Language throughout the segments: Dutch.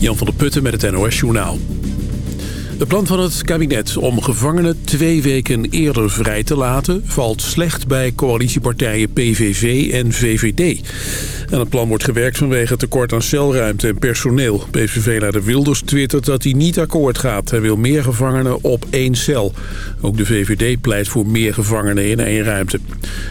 Jan van der Putten met het NOS Journaal. Het plan van het kabinet om gevangenen twee weken eerder vrij te laten... valt slecht bij coalitiepartijen PVV en VVD. Aan het plan wordt gewerkt vanwege tekort aan celruimte en personeel. PVV-leider Wilders twittert dat hij niet akkoord gaat. Hij wil meer gevangenen op één cel. Ook de VVD pleit voor meer gevangenen in één ruimte.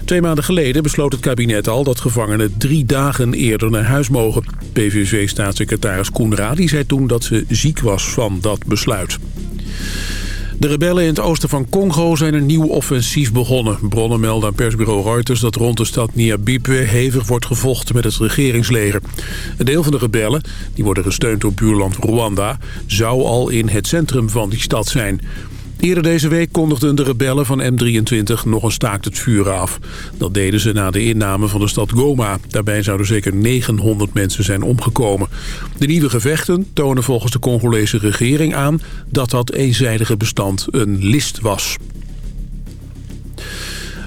Twee maanden geleden besloot het kabinet al dat gevangenen drie dagen eerder naar huis mogen. PVV-staatssecretaris Koen Radi zei toen dat ze ziek was van dat besluit. De rebellen in het oosten van Congo zijn een nieuw offensief begonnen. Bronnen melden aan persbureau Reuters dat rond de stad Niabibwe hevig wordt gevochten met het regeringsleger. Een deel van de rebellen, die worden gesteund door buurland Rwanda, zou al in het centrum van die stad zijn. Eerder deze week kondigden de rebellen van M23 nog een staakt het vuur af. Dat deden ze na de inname van de stad Goma. Daarbij zouden zeker 900 mensen zijn omgekomen. De nieuwe gevechten tonen volgens de Congolese regering aan... dat dat eenzijdige bestand een list was.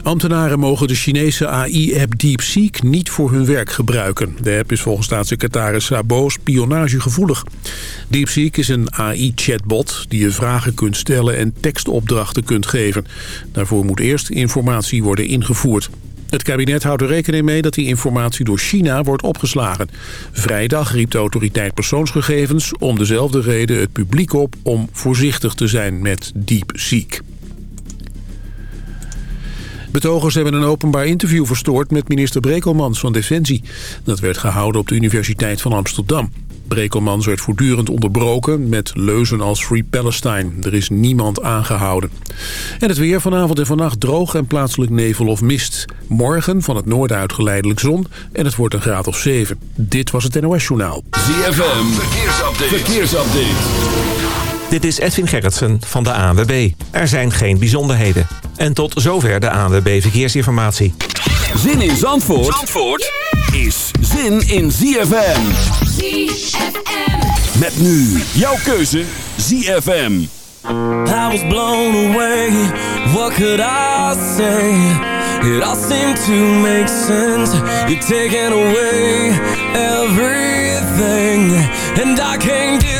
Ambtenaren mogen de Chinese AI-app DeepSeek niet voor hun werk gebruiken. De app is volgens staatssecretaris Sabo spionagegevoelig. DeepSeek is een AI-chatbot die je vragen kunt stellen en tekstopdrachten kunt geven. Daarvoor moet eerst informatie worden ingevoerd. Het kabinet houdt er rekening mee dat die informatie door China wordt opgeslagen. Vrijdag riep de autoriteit persoonsgegevens om dezelfde reden het publiek op om voorzichtig te zijn met DeepSeek. Betogers hebben een openbaar interview verstoord met minister Brekelmans van Defensie. Dat werd gehouden op de Universiteit van Amsterdam. Brekelmans werd voortdurend onderbroken met leuzen als Free Palestine. Er is niemand aangehouden. En het weer vanavond en vannacht droog en plaatselijk nevel of mist. Morgen van het noorden uit geleidelijk zon en het wordt een graad of 7. Dit was het NOS Journaal. ZFM, verkeersupdate. verkeersupdate. Dit is Edwin Gerritsen van de ANWB. Er zijn geen bijzonderheden. En tot zover de ANWB Verkeersinformatie. Zin in Zandvoort, Zandvoort is zin in ZFM. ZFM. Met nu jouw keuze ZFM. I was blown away, what could I say? It all seemed to make sense You're taking away everything And I can't deal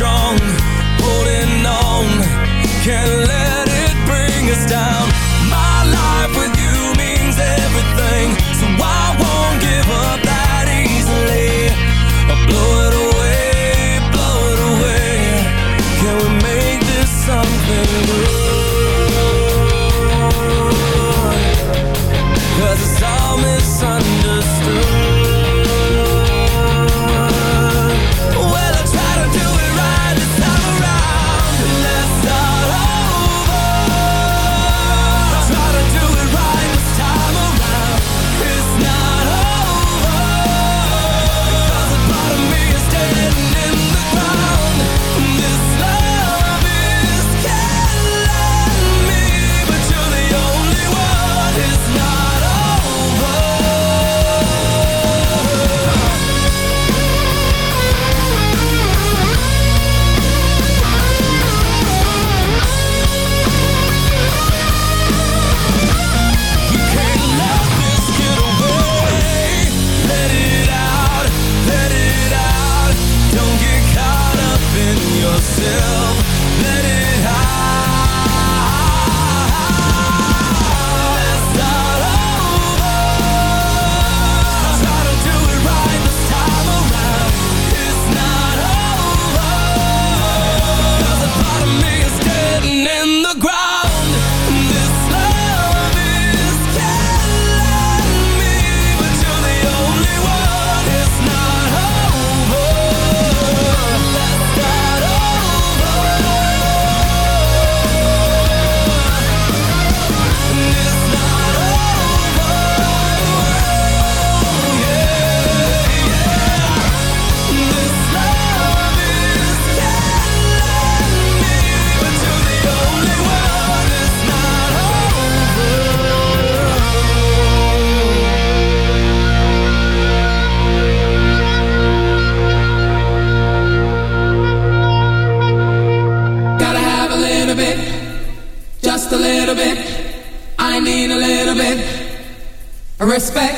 strong, holding on, can't let Respect,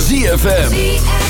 ZFM.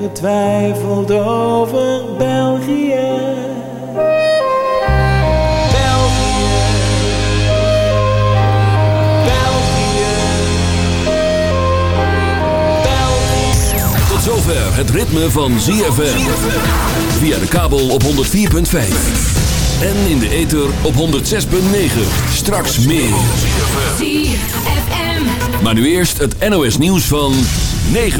getwijfeld over België. België. België. België. Tot zover het ritme van ZFM. Via de kabel op 104.5. En in de ether op 106.9. Straks meer. ZFM. Maar nu eerst het NOS nieuws van 9